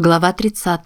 Глава 30.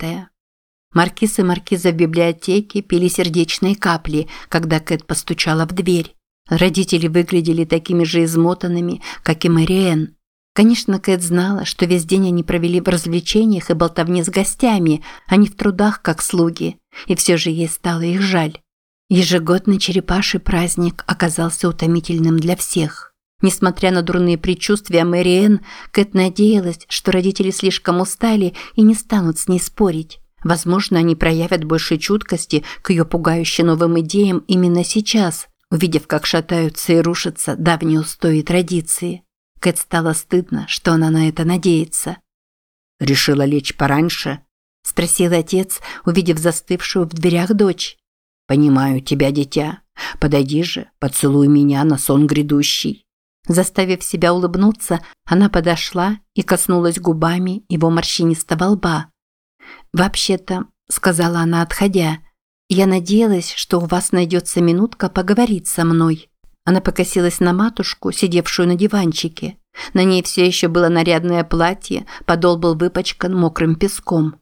Маркиз и маркиза в библиотеке пили сердечные капли, когда Кэт постучала в дверь. Родители выглядели такими же измотанными, как и Мэриэн. Конечно, Кэт знала, что весь день они провели в развлечениях и болтовне с гостями, а не в трудах, как слуги, и все же ей стало их жаль. Ежегодный черепаший праздник оказался утомительным для всех. Несмотря на дурные предчувствия Мэриэн, Кэт надеялась, что родители слишком устали и не станут с ней спорить. Возможно, они проявят больше чуткости к ее пугающим новым идеям именно сейчас, увидев, как шатаются и рушатся давние устои традиции. Кэт стало стыдно, что она на это надеется. «Решила лечь пораньше?» – спросил отец, увидев застывшую в дверях дочь. «Понимаю тебя, дитя. Подойди же, поцелуй меня на сон грядущий». Заставив себя улыбнуться, она подошла и коснулась губами его морщинистого лба. «Вообще-то», – сказала она, отходя, – «я надеялась, что у вас найдется минутка поговорить со мной». Она покосилась на матушку, сидевшую на диванчике. На ней все еще было нарядное платье, подол был выпачкан мокрым песком.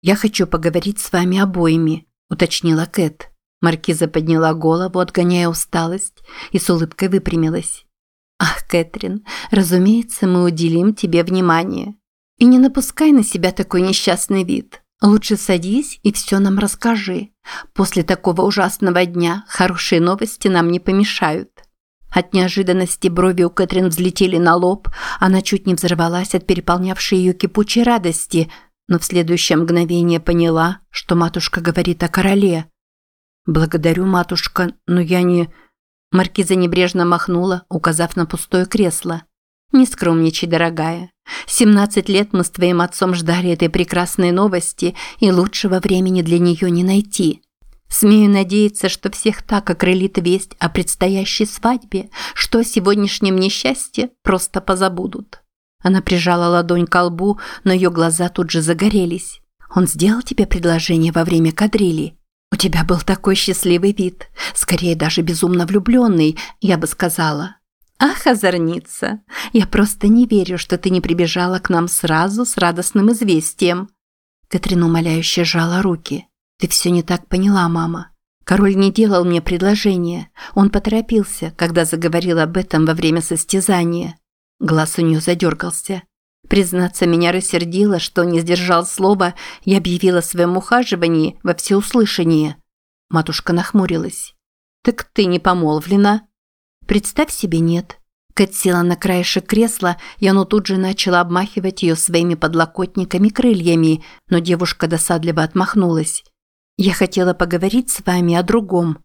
«Я хочу поговорить с вами обоими», – уточнила Кэт. Маркиза подняла голову, отгоняя усталость, и с улыбкой выпрямилась. Ах, Кэтрин, разумеется, мы уделим тебе внимание. И не напускай на себя такой несчастный вид. Лучше садись и все нам расскажи. После такого ужасного дня хорошие новости нам не помешают. От неожиданности брови у Кэтрин взлетели на лоб, она чуть не взорвалась от переполнявшей ее кипучей радости, но в следующее мгновение поняла, что матушка говорит о короле. «Благодарю, матушка, но я не...» Маркиза небрежно махнула, указав на пустое кресло. «Не скромничай, дорогая. Семнадцать лет мы с твоим отцом ждали этой прекрасной новости, и лучшего времени для нее не найти. Смею надеяться, что всех так окрылит весть о предстоящей свадьбе, что о сегодняшнем несчастье просто позабудут». Она прижала ладонь к лбу, но ее глаза тут же загорелись. «Он сделал тебе предложение во время кадрили?» «У тебя был такой счастливый вид, скорее даже безумно влюбленный, я бы сказала». «Ах, озорница! Я просто не верю, что ты не прибежала к нам сразу с радостным известием». Катрин умоляюще сжала руки. «Ты все не так поняла, мама. Король не делал мне предложение. Он поторопился, когда заговорил об этом во время состязания». Глаз у нее задергался. Признаться, меня рассердило, что не сдержал слова и объявил о своем ухаживании во всеуслышание. Матушка нахмурилась. «Так ты не помолвлена?» «Представь себе, нет». Кэт села на краешек кресла, и оно тут же начало обмахивать ее своими подлокотниками-крыльями, но девушка досадливо отмахнулась. «Я хотела поговорить с вами о другом».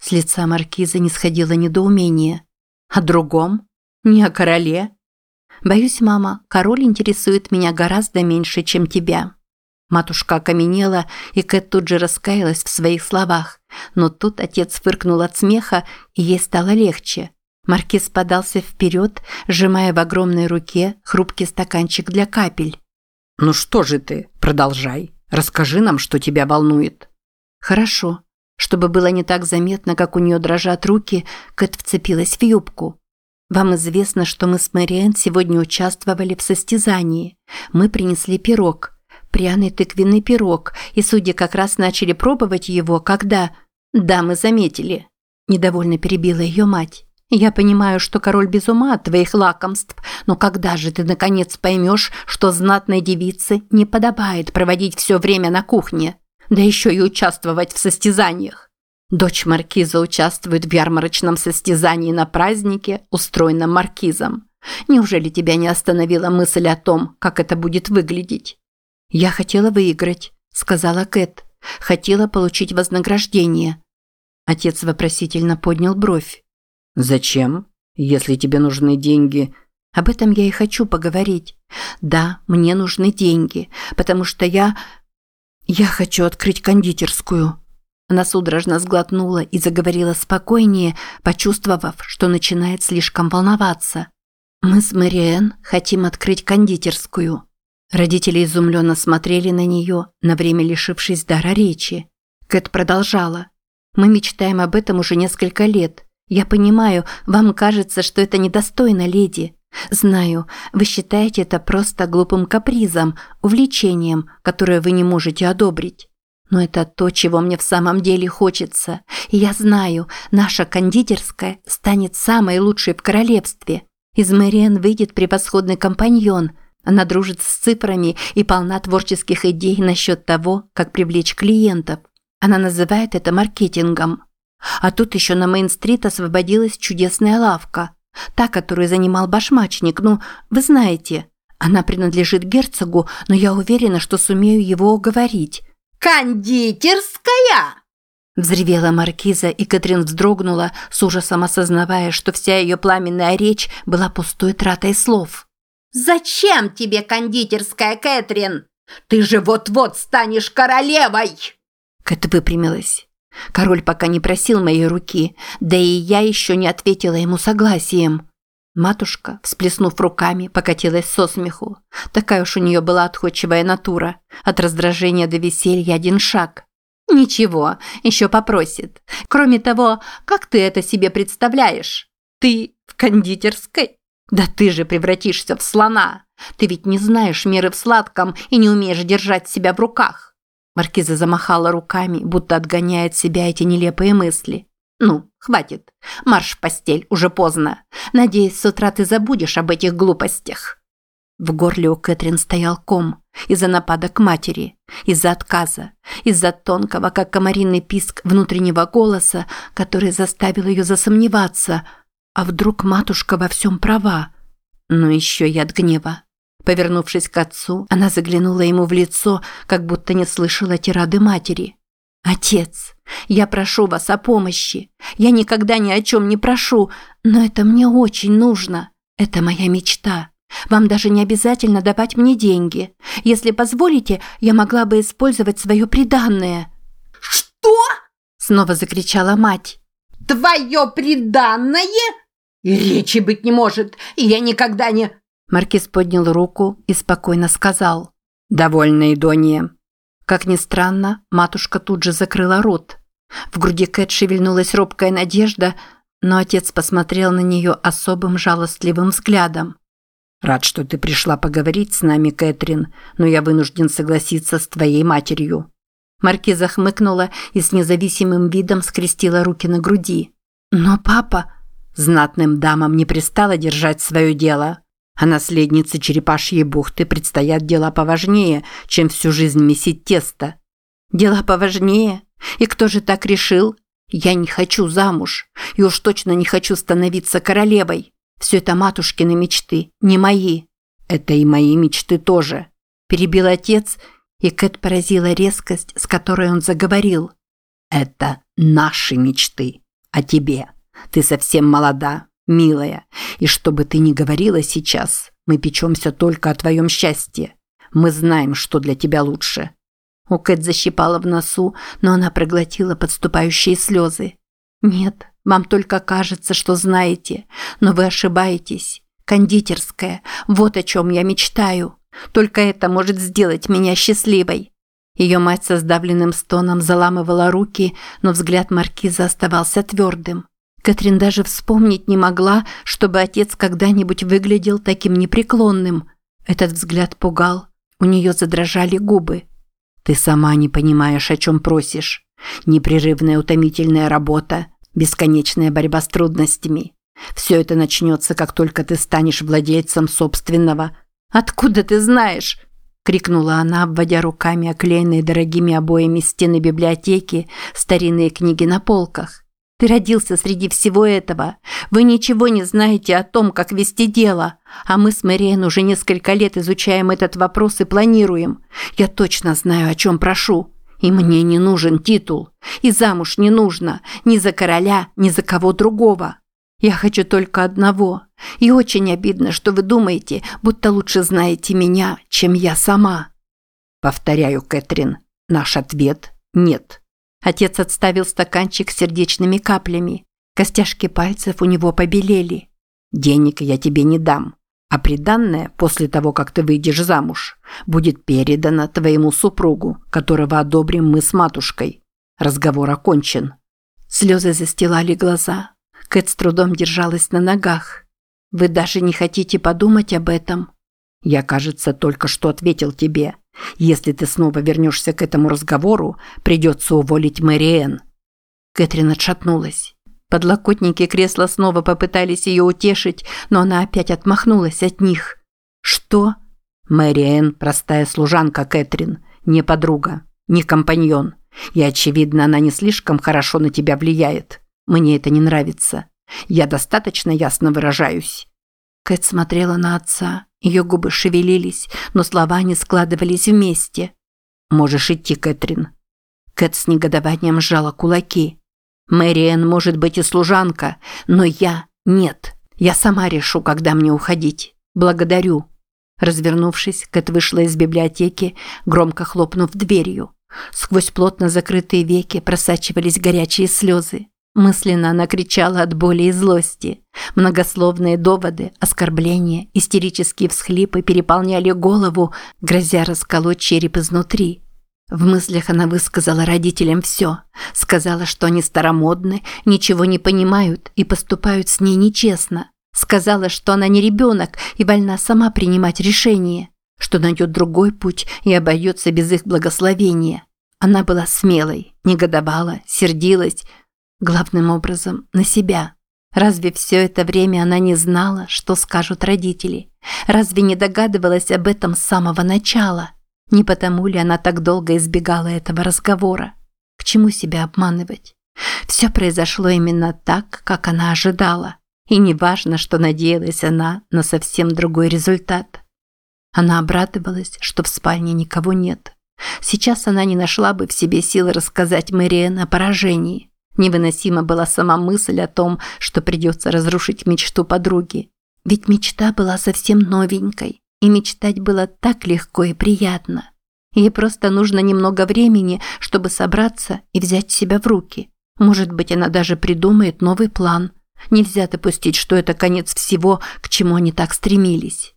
С лица маркиза не сходило недоумение. «О другом? Не о короле?» Боюсь, мама, король интересует меня гораздо меньше, чем тебя. Матушка окаменела, и Кэт тут же раскаялась в своих словах. Но тут отец фыркнул от смеха, и ей стало легче. Маркиз подался вперед, сжимая в огромной руке хрупкий стаканчик для капель. «Ну что же ты? Продолжай. Расскажи нам, что тебя волнует». «Хорошо». Чтобы было не так заметно, как у нее дрожат руки, Кэт вцепилась в юбку. Вам известно, что мы с Мэриэн сегодня участвовали в состязании. Мы принесли пирог. Пряный тыквенный пирог, и судьи как раз начали пробовать его, когда... Да, мы заметили. Недовольно перебила ее мать. Я понимаю, что король без ума от твоих лакомств, но когда же ты наконец поймешь, что знатной девице не подобает проводить все время на кухне, да еще и участвовать в состязаниях? Дочь маркиза участвует в ярмарочном состязании на празднике, устроенном маркизом. Неужели тебя не остановила мысль о том, как это будет выглядеть? Я хотела выиграть, сказала Кэт. Хотела получить вознаграждение. Отец вопросительно поднял бровь. Зачем? Если тебе нужны деньги, об этом я и хочу поговорить. Да, мне нужны деньги, потому что я я хочу открыть кондитерскую. Она судорожно сглотнула и заговорила спокойнее, почувствовав, что начинает слишком волноваться. «Мы с Мэриэн хотим открыть кондитерскую». Родители изумленно смотрели на нее, на время лишившись дара речи. Кэт продолжала. «Мы мечтаем об этом уже несколько лет. Я понимаю, вам кажется, что это недостойно, леди. Знаю, вы считаете это просто глупым капризом, увлечением, которое вы не можете одобрить. Но это то, чего мне в самом деле хочется. И я знаю, наша кондитерская станет самой лучшей в королевстве. Из Мэриэн выйдет превосходный компаньон. Она дружит с цифрами и полна творческих идей насчет того, как привлечь клиентов. Она называет это маркетингом. А тут еще на Мейн-стрит освободилась чудесная лавка. Та, которую занимал башмачник, ну, вы знаете. Она принадлежит герцогу, но я уверена, что сумею его уговорить. «Кондитерская!» Взревела маркиза, и Катрин вздрогнула, с ужасом осознавая, что вся ее пламенная речь была пустой тратой слов. «Зачем тебе кондитерская, Кэтрин? Ты же вот-вот станешь королевой!» Кэт выпрямилась. Король пока не просил моей руки, да и я еще не ответила ему согласием. Матушка, всплеснув руками, покатилась со смеху. Такая уж у нее была отходчивая натура. От раздражения до веселья один шаг. «Ничего, еще попросит. Кроме того, как ты это себе представляешь? Ты в кондитерской? Да ты же превратишься в слона. Ты ведь не знаешь меры в сладком и не умеешь держать себя в руках». Маркиза замахала руками, будто отгоняет себя эти нелепые мысли. «Ну, хватит. Марш в постель, уже поздно. Надеюсь, с утра ты забудешь об этих глупостях». В горле у Кэтрин стоял ком из-за напада к матери, из-за отказа, из-за тонкого, как комариный писк внутреннего голоса, который заставил ее засомневаться. А вдруг матушка во всем права? Но еще и от гнева. Повернувшись к отцу, она заглянула ему в лицо, как будто не слышала тирады матери. «Отец, я прошу вас о помощи. Я никогда ни о чем не прошу, но это мне очень нужно. Это моя мечта. Вам даже не обязательно давать мне деньги. Если позволите, я могла бы использовать свое приданное». «Что?» – снова закричала мать. «Твое приданное? Речи быть не может, и я никогда не...» Маркиз поднял руку и спокойно сказал. «Довольно, Идония». Как ни странно, матушка тут же закрыла рот. В груди Кэт шевельнулась робкая надежда, но отец посмотрел на нее особым жалостливым взглядом. «Рад, что ты пришла поговорить с нами, Кэтрин, но я вынужден согласиться с твоей матерью». Маркиза хмыкнула и с независимым видом скрестила руки на груди. «Но папа...» Знатным дамам не пристало держать свое дело. А наследнице черепашьей бухты предстоят дела поважнее, чем всю жизнь месить тесто. Дела поважнее? И кто же так решил? Я не хочу замуж. И уж точно не хочу становиться королевой. Все это матушкины мечты, не мои. Это и мои мечты тоже. Перебил отец, и Кэт поразила резкость, с которой он заговорил. Это наши мечты. А тебе? Ты совсем молода, милая, и что бы ты ни говорила сейчас, мы печемся только о твоем счастье. Мы знаем, что для тебя лучше». У Кэт защипала в носу, но она проглотила подступающие слезы. «Нет, вам только кажется, что знаете, но вы ошибаетесь. Кондитерская, вот о чем я мечтаю. Только это может сделать меня счастливой». Ее мать со сдавленным стоном заламывала руки, но взгляд маркиза оставался твердым. Кэтрин даже вспомнить не могла, чтобы отец когда-нибудь выглядел таким непреклонным. Этот взгляд пугал. У нее задрожали губы. «Ты сама не понимаешь, о чем просишь. Непрерывная утомительная работа, бесконечная борьба с трудностями. Все это начнется, как только ты станешь владельцем собственного». «Откуда ты знаешь?» – крикнула она, обводя руками оклеенные дорогими обоями стены библиотеки, старинные книги на полках. Ты родился среди всего этого. Вы ничего не знаете о том, как вести дело. А мы с Мэриэн уже несколько лет изучаем этот вопрос и планируем. Я точно знаю, о чем прошу. И мне не нужен титул. И замуж не нужно. Ни за короля, ни за кого другого. Я хочу только одного. И очень обидно, что вы думаете, будто лучше знаете меня, чем я сама. Повторяю, Кэтрин, наш ответ – нет. Отец отставил стаканчик с сердечными каплями. Костяшки пальцев у него побелели. «Денег я тебе не дам, а приданное после того, как ты выйдешь замуж, будет передано твоему супругу, которого одобрим мы с матушкой. Разговор окончен». Слезы застилали глаза. Кэт с трудом держалась на ногах. Вы даже не хотите подумать об этом. Я, кажется, только что ответил тебе. Если ты снова вернешься к этому разговору, придется уволить Мэриэн. Кэтрин отшатнулась. Подлокотники кресла снова попытались ее утешить, но она опять отмахнулась от них. «Что?» «Мэриэн – простая служанка Кэтрин, не подруга, не компаньон. И, очевидно, она не слишком хорошо на тебя влияет. Мне это не нравится. Я достаточно ясно выражаюсь». Кэт смотрела на отца. Ее губы шевелились, но слова не складывались вместе. «Можешь идти, Кэтрин». Кэт с негодованием сжала кулаки. «Мэриэн может быть и служанка, но я – нет. Я сама решу, когда мне уходить. Благодарю». Развернувшись, Кэт вышла из библиотеки, громко хлопнув дверью. Сквозь плотно закрытые веки просачивались горячие слезы. Мысленно она кричала от боли и злости. Многословные доводы, оскорбления, истерические всхлипы переполняли голову, грозя расколоть череп изнутри. В мыслях она высказала родителям все. Сказала, что они старомодны, ничего не понимают и поступают с ней нечестно. Сказала, что она не ребенок и вольна сама принимать решения, что найдет другой путь и обойдется без их благословения. Она была смелой, негодовала, сердилась, главным образом на себя. Разве все это время она не знала, что скажут родители? Разве не догадывалась об этом с самого начала? Не потому ли она так долго избегала этого разговора? К чему себя обманывать? Все произошло именно так, как она ожидала. И не важно, что надеялась она на совсем другой результат. Она обрадовалась, что в спальне никого нет. Сейчас она не нашла бы в себе силы рассказать Мэриэн о поражении. Невыносима была сама мысль о том, что придется разрушить мечту подруги. Ведь мечта была совсем новенькой, и мечтать было так легко и приятно. Ей просто нужно немного времени, чтобы собраться и взять себя в руки. Может быть, она даже придумает новый план – Нельзя допустить, что это конец всего, к чему они так стремились.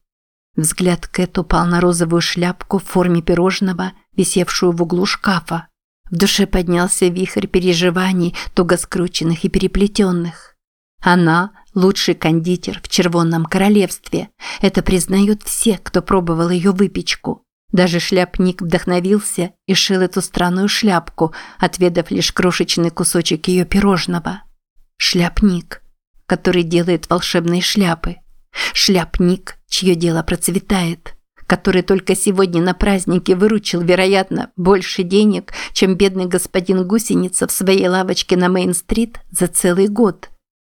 Взгляд Кэт упал на розовую шляпку в форме пирожного, висевшую в углу шкафа. В душе поднялся вихрь переживаний, туго скрученных и переплетенных. Она – лучший кондитер в Червонном Королевстве. Это признают все, кто пробовал ее выпечку. Даже шляпник вдохновился и шил эту странную шляпку, отведав лишь крошечный кусочек ее пирожного. Шляпник который делает волшебные шляпы. Шляпник, чье дело процветает. Который только сегодня на празднике выручил, вероятно, больше денег, чем бедный господин Гусеница в своей лавочке на Мейн-стрит за целый год.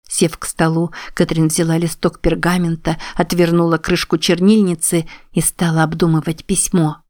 Сев к столу, Катрин взяла листок пергамента, отвернула крышку чернильницы и стала обдумывать письмо.